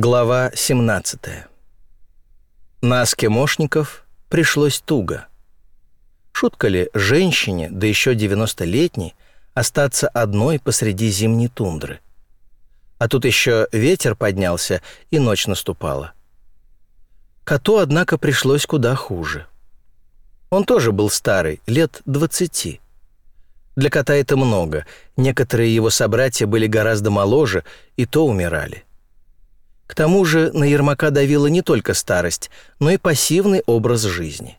Глава 17. Наске Мошников пришлось туго. Шутка ли женщине, да еще 90-летней, остаться одной посреди зимней тундры? А тут еще ветер поднялся, и ночь наступала. Коту, однако, пришлось куда хуже. Он тоже был старый, лет 20. Для кота это много. Некоторые его собратья были гораздо моложе, и то умирали. К тому же на Ермака давила не только старость, но и пассивный образ жизни.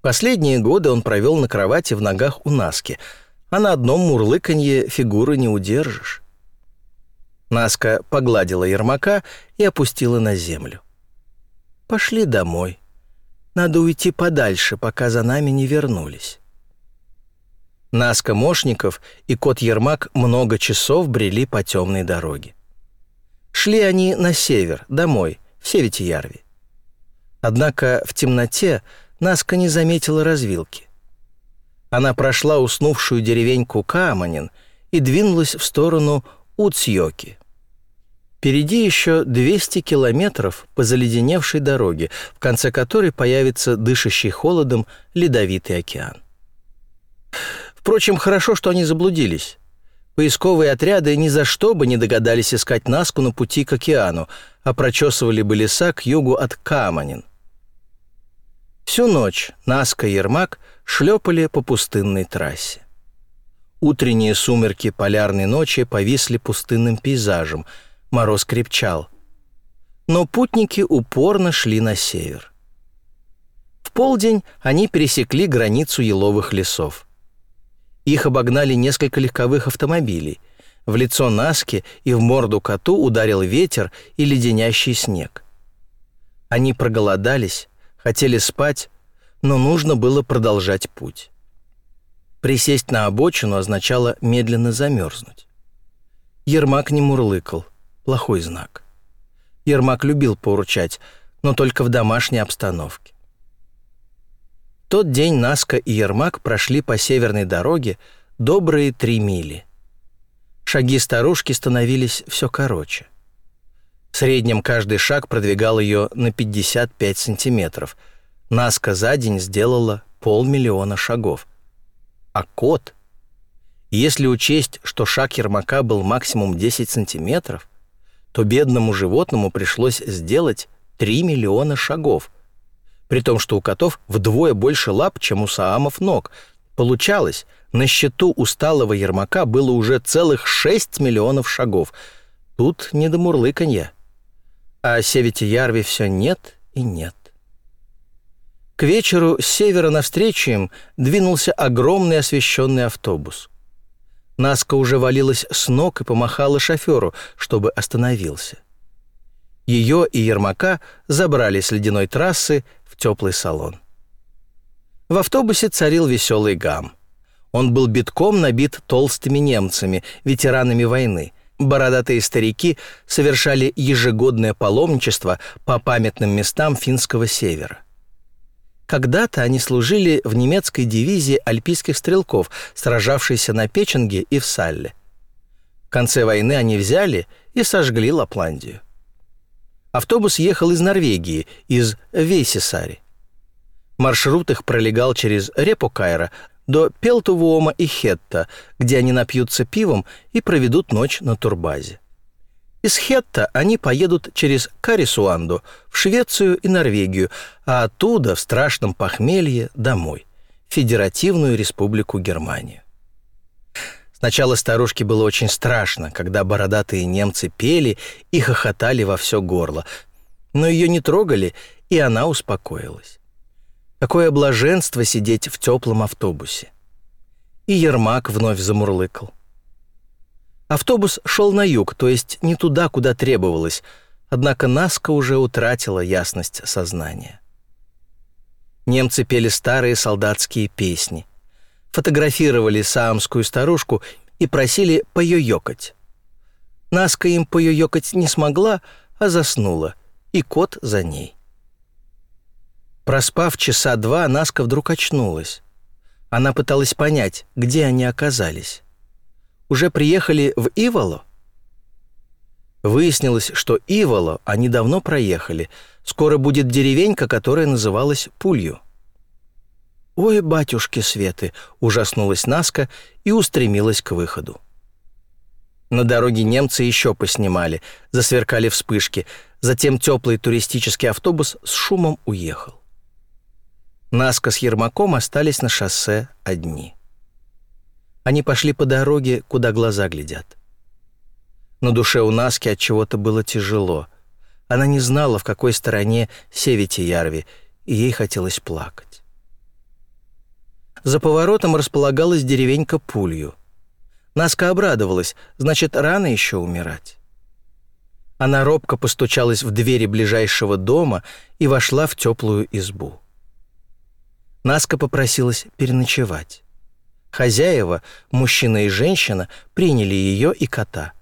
Последние годы он провел на кровати в ногах у Наски, а на одном мурлыканье фигуры не удержишь. Наска погладила Ермака и опустила на землю. «Пошли домой. Надо уйти подальше, пока за нами не вернулись». Наска Мошников и кот Ермак много часов брели по темной дороге. Шли они на север, домой, в Севетиярви. Однако в темноте Наска не заметила развилки. Она прошла уснувшую деревеньку Кааманин и двинулась в сторону Уцьёки. Впереди еще 200 километров по заледеневшей дороге, в конце которой появится дышащий холодом ледовитый океан. Впрочем, хорошо, что они заблудились. Поисковые отряды ни за что бы не догадались искать Наску на пути к океану, а прочесывали бы леса к югу от Каманин. Всю ночь Наска и Ермак шлепали по пустынной трассе. Утренние сумерки полярной ночи повисли пустынным пейзажем, мороз крепчал. Но путники упорно шли на север. В полдень они пересекли границу еловых лесов – их обогнали несколько легковых автомобилей. В лицо Наски и в морду коту ударил ветер и леденящий снег. Они проголодались, хотели спать, но нужно было продолжать путь. Присесть на обочину означало медленно замерзнуть. Ермак не мурлыкал. Плохой знак. Ермак любил поручать, но только в домашней обстановке тот день Наска и Ермак прошли по северной дороге добрые три мили. Шаги старушки становились все короче. В среднем каждый шаг продвигал ее на 55 сантиметров. Наска за день сделала полмиллиона шагов. А кот... Если учесть, что шаг Ермака был максимум 10 сантиметров, то бедному животному пришлось сделать 3 миллиона шагов – при том, что у котов вдвое больше лап, чем у саамов ног. Получалось, на счету усталого Ермака было уже целых 6 миллионов шагов. Тут не до мурлыканья. А Севите Ярви все нет и нет. К вечеру с севера навстречу им двинулся огромный освещенный автобус. Наска уже валилась с ног и помахала шоферу, чтобы остановился. Ее и Ермака забрали с ледяной трассы теплый салон. В автобусе царил веселый гам. Он был битком набит толстыми немцами, ветеранами войны. Бородатые старики совершали ежегодное паломничество по памятным местам финского севера. Когда-то они служили в немецкой дивизии альпийских стрелков, сражавшейся на Печенге и в Салле. В конце войны они взяли и сожгли Лапландию. Автобус ехал из Норвегии, из Вейсисари. Маршрут их пролегал через Репокайра до Пелтувуома и Хетта, где они напьются пивом и проведут ночь на турбазе. Из Хетта они поедут через Карисуанду в Швецию и Норвегию, а оттуда в страшном похмелье домой, Федеративную Республику Германию. Сначала старушке было очень страшно, когда бородатые немцы пели и хохотали во все горло, но ее не трогали, и она успокоилась. Какое блаженство сидеть в теплом автобусе. И Ермак вновь замурлыкал. Автобус шел на юг, то есть не туда, куда требовалось, однако Наска уже утратила ясность сознания. Немцы пели старые солдатские песни фотографировали саамскую старушку и просили поёёкать. Наска им поёёкать не смогла, а заснула, и кот за ней. Проспав часа два, Наска вдруг очнулась. Она пыталась понять, где они оказались. Уже приехали в Иволо? Выяснилось, что Иволо они давно проехали. Скоро будет деревенька, которая называлась Пулью. «Ой, батюшки Светы!» — ужаснулась Наска и устремилась к выходу. На дороге немцы еще поснимали, засверкали вспышки, затем теплый туристический автобус с шумом уехал. Наска с Ермаком остались на шоссе одни. Они пошли по дороге, куда глаза глядят. На душе у Наски от чего-то было тяжело. Она не знала, в какой стороне Севити Ярви, и ей хотелось плакать. За поворотом располагалась деревенька Пулью. Наска обрадовалась, значит, рано еще умирать. Она робко постучалась в двери ближайшего дома и вошла в теплую избу. Наска попросилась переночевать. Хозяева, мужчина и женщина, приняли ее и кота.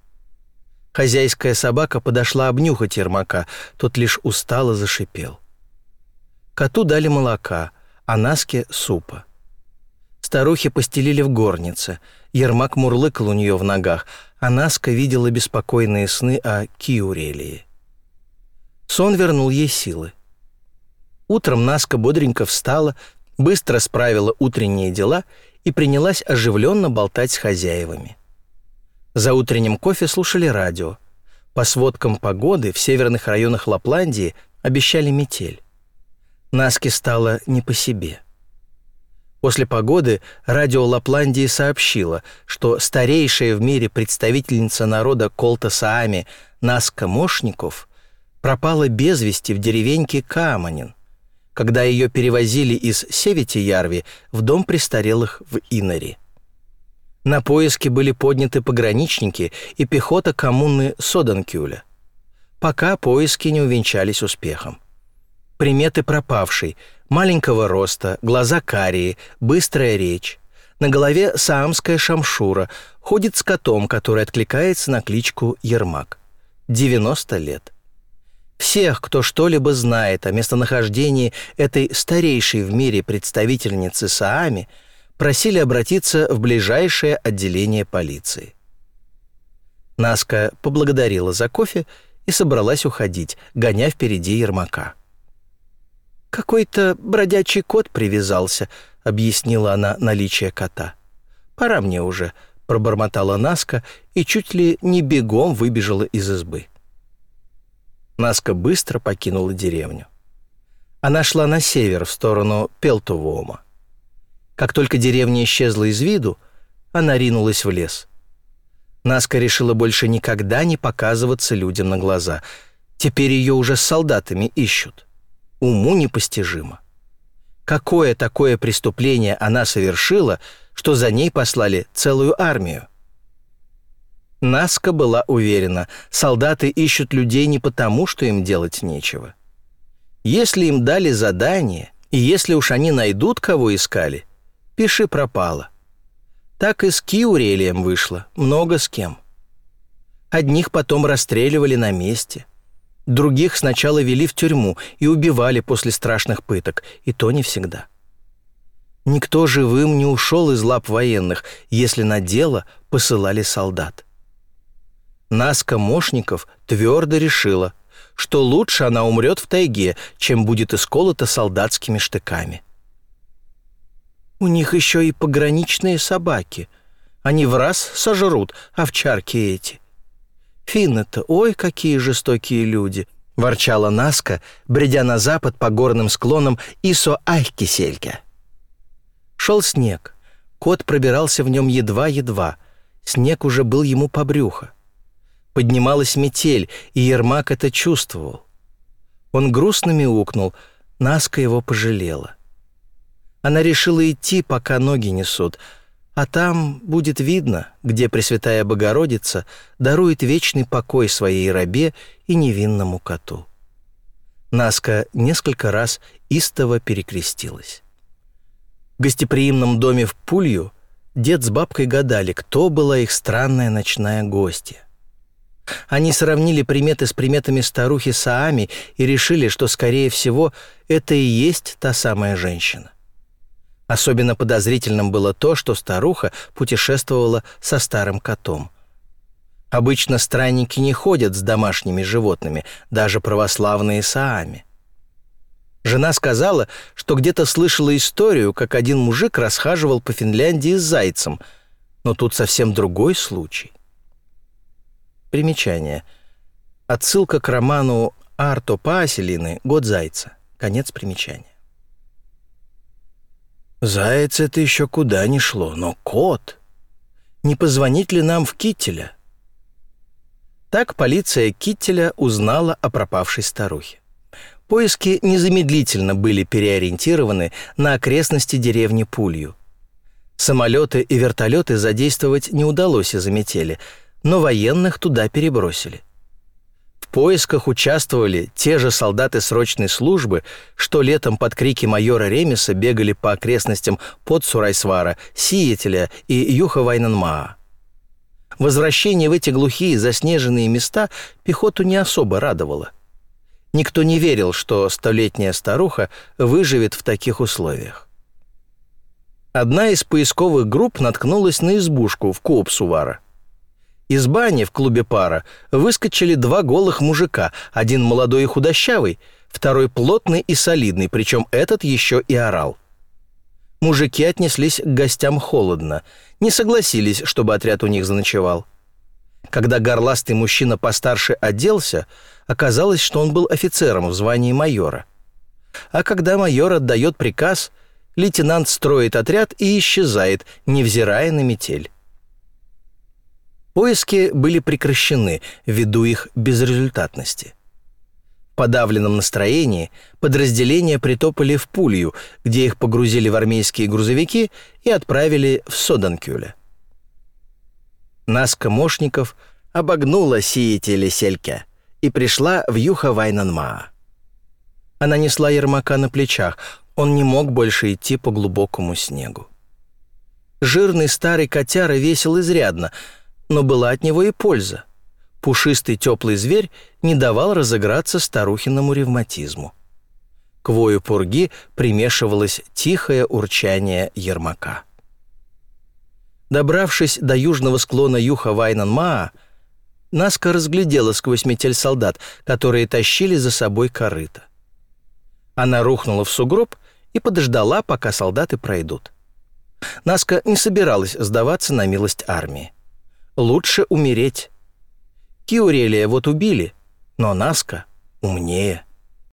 Хозяйская собака подошла обнюхать Ермака, тот лишь устало зашипел. Коту дали молока, а Наске — супа. Старухи постелили в горнице. Ермак мурлыкал у нее в ногах, а Наска видела беспокойные сны о Киурелии. Сон вернул ей силы. Утром Наска бодренько встала, быстро справила утренние дела и принялась оживленно болтать с хозяевами. За утренним кофе слушали радио. По сводкам погоды в северных районах Лапландии обещали метель. Наске стало не по себе. После погоды радио Лапландии сообщило, что старейшая в мире представительница народа Колта-Саами Наска Мошников пропала без вести в деревеньке Каманин, когда ее перевозили из Севети-Ярви в дом престарелых в Инари. На поиски были подняты пограничники и пехота коммуны Соданкюля. Пока поиски не увенчались успехом. Приметы пропавшей, маленького роста, глаза карие, быстрая речь. На голове саамская шамшура, ходит с котом, который откликается на кличку Ермак. 90 лет. Всех, кто что-либо знает о местонахождении этой старейшей в мире представительницы Саами, просили обратиться в ближайшее отделение полиции. Наска поблагодарила за кофе и собралась уходить, гоня впереди Ермака. «Какой-то бродячий кот привязался», — объяснила она наличие кота. «Пора мне уже», — пробормотала Наска и чуть ли не бегом выбежала из избы. Наска быстро покинула деревню. Она шла на север, в сторону Пелтувома. Как только деревня исчезла из виду, она ринулась в лес. Наска решила больше никогда не показываться людям на глаза. Теперь ее уже с солдатами ищут. Уму непостижимо. Какое такое преступление она совершила, что за ней послали целую армию? Наска была уверена, солдаты ищут людей не потому, что им делать нечего. Если им дали задание, и если уж они найдут, кого искали, пиши пропало. Так и с Киурелием вышло, много с кем. Одних потом расстреливали на месте, других сначала вели в тюрьму и убивали после страшных пыток, и то не всегда. Никто живым не ушел из лап военных, если на дело посылали солдат. Наска Мошников твердо решила, что лучше она умрет в тайге, чем будет исколота солдатскими штыками. У них еще и пограничные собаки. Они в раз сожрут овчарки эти. Финны-то, ой, какие жестокие люди!» — ворчала Наска, бредя на запад по горным склонам Исо-Айхкисельке. Шел снег. Кот пробирался в нем едва-едва. Снег уже был ему по брюхо. Поднималась метель, и Ермак это чувствовал. Он грустно мяукнул, Наска его пожалела. Она решила идти, пока ноги несут, а там будет видно, где Пресвятая Богородица дарует вечный покой своей рабе и невинному коту. Наска несколько раз истово перекрестилась. В гостеприимном доме в Пулью дед с бабкой гадали, кто была их странная ночная гостья. Они сравнили приметы с приметами старухи Саами и решили, что, скорее всего, это и есть та самая женщина. Особенно подозрительным было то, что старуха путешествовала со старым котом. Обычно странники не ходят с домашними животными, даже православные саами. Жена сказала, что где-то слышала историю, как один мужик расхаживал по Финляндии с зайцем, но тут совсем другой случай. Примечание. Отсылка к роману Арто Пааселины «Год зайца». Конец примечания. Заяц это еще куда ни шло, но кот. Не позвонить ли нам в Киттеля? Так полиция Киттеля узнала о пропавшей старухе. Поиски незамедлительно были переориентированы на окрестности деревни Пулью. Самолеты и вертолеты задействовать не удалось из-за метели, но военных туда перебросили. В поисках участвовали те же солдаты срочной службы, что летом под крики майора Ремеса бегали по окрестностям под Сурайсвара, Сиетеля и Юха-Вайнанмаа. Возвращение в эти глухие заснеженные места пехоту не особо радовало. Никто не верил, что столетняя старуха выживет в таких условиях. Одна из поисковых групп наткнулась на избушку в Коопсувара. Из бани в клубе пара выскочили два голых мужика, один молодой и худощавый, второй плотный и солидный, причем этот еще и орал. Мужики отнеслись к гостям холодно, не согласились, чтобы отряд у них заночевал. Когда горластый мужчина постарше оделся, Оказалось, что он был офицером в звании майора. А когда майор отдает приказ, лейтенант строит отряд и исчезает, невзирая на метель. Поиски были прекращены ввиду их безрезультатности. В подавленном настроении подразделения притопали в Пулью, где их погрузили в армейские грузовики и отправили в Соданкюля. Наска Мошников обогнула сеятели селька и пришла в Юха Вайнанмаа. Она несла Ермака на плечах, он не мог больше идти по глубокому снегу. Жирный старый котяра весил изрядно, но была от него и польза. Пушистый теплый зверь не давал разыграться старухиному ревматизму. К вою пурги примешивалось тихое урчание Ермака. Добравшись до южного склона Юха Вайнанмаа, Наска разглядела сквозь метель солдат, которые тащили за собой корыто. Она рухнула в сугроб и подождала, пока солдаты пройдут. Наска не собиралась сдаваться на милость армии. Лучше умереть. Киурелия вот убили, но Наска умнее.